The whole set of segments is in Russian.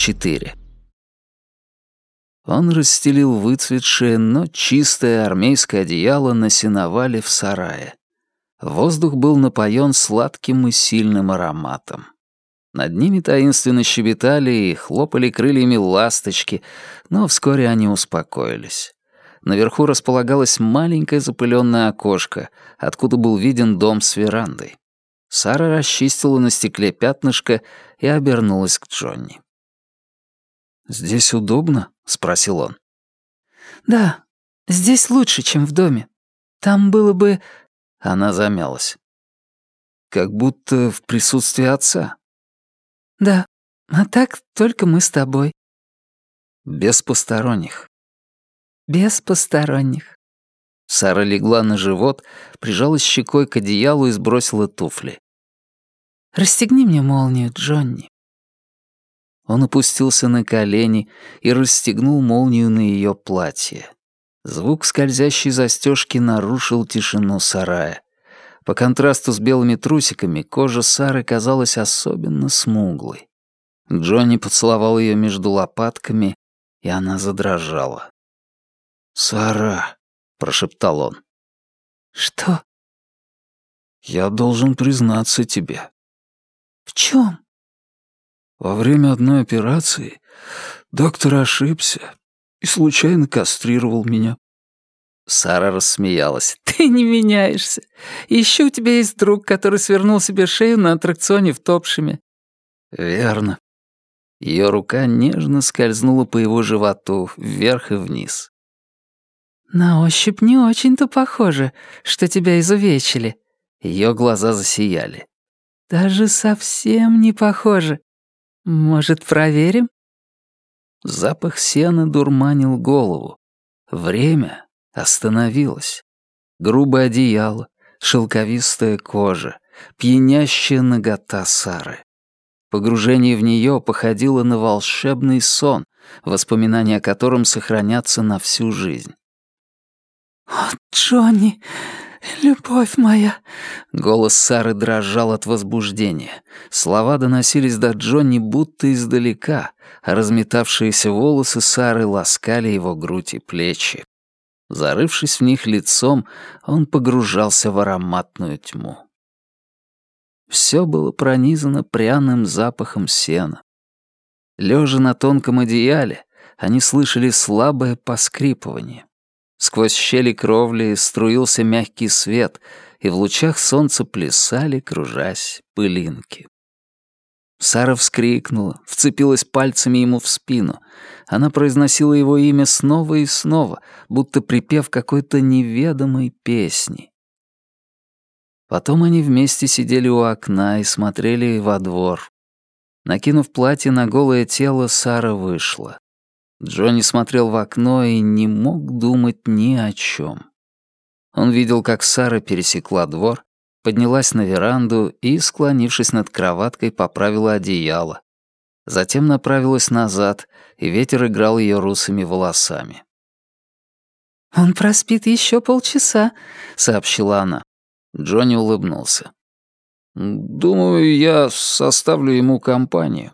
4. Он расстелил выцветшее, но чистое армейское одеяло на сеновале в сарае. Воздух был напоен сладким и сильным ароматом. Над ними таинственно щебетали и хлопали крыльями ласточки, но вскоре они успокоились. Наверху располагалось маленькое запыленное окошко, откуда был виден дом с верандой. Сара расчистила на стекле пятнышко и обернулась к Джонни. «Здесь удобно?» — спросил он. «Да, здесь лучше, чем в доме. Там было бы...» Она замялась. «Как будто в присутствии отца». «Да, а так только мы с тобой». «Без посторонних». «Без посторонних». Сара легла на живот, прижалась щекой к одеялу и сбросила туфли. «Расстегни мне молнию, Джонни». Он опустился на колени и расстегнул молнию на ее платье. Звук скользящей застежки нарушил тишину сарая. По контрасту с белыми трусиками кожа Сары казалась особенно смуглой. Джонни поцеловал ее между лопатками, и она задрожала. «Сара», прошептал он. Что? Я должен признаться тебе. В чем? Во время одной операции доктор ошибся и случайно кастрировал меня. Сара рассмеялась. «Ты не меняешься. Еще у тебя есть друг, который свернул себе шею на аттракционе в Топшеме». «Верно». Ее рука нежно скользнула по его животу вверх и вниз. «На ощупь не очень-то похоже, что тебя изувечили». Ее глаза засияли. «Даже совсем не похоже. Может, проверим?» Запах сена дурманил голову. Время остановилось. Грубое одеяло, шелковистая кожа, пьянящая нагота Сары. Погружение в нее походило на волшебный сон, воспоминания о котором сохранятся на всю жизнь. «О, Джонни, любовь моя!» Голос Сары дрожал от возбуждения. Слова доносились до Джонни будто издалека, разметавшиеся волосы Сары ласкали его грудь и плечи. Зарывшись в них лицом, он погружался в ароматную тьму. Все было пронизано пряным запахом сена. Лежа на тонком одеяле, они слышали слабое поскрипывание. Сквозь щели кровли струился мягкий свет, и в лучах солнца плясали, кружась, пылинки. Сара вскрикнула, вцепилась пальцами ему в спину. Она произносила его имя снова и снова, будто припев какой-то неведомой песни. Потом они вместе сидели у окна и смотрели во двор. Накинув платье на голое тело, Сара вышла. Джонни смотрел в окно и не мог думать ни о чем. Он видел, как Сара пересекла двор, поднялась на веранду и, склонившись над кроваткой, поправила одеяло. Затем направилась назад, и ветер играл ее русыми волосами. «Он проспит еще полчаса», — сообщила она. Джонни улыбнулся. «Думаю, я составлю ему компанию».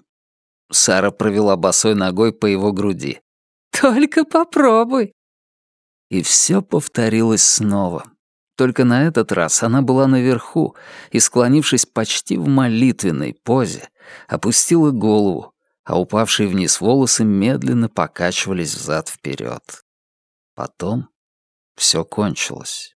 Сара провела босой ногой по его груди. «Только попробуй». И все повторилось снова. Только на этот раз она была наверху и, склонившись почти в молитвенной позе, опустила голову, а упавшие вниз волосы медленно покачивались взад-вперед. Потом все кончилось.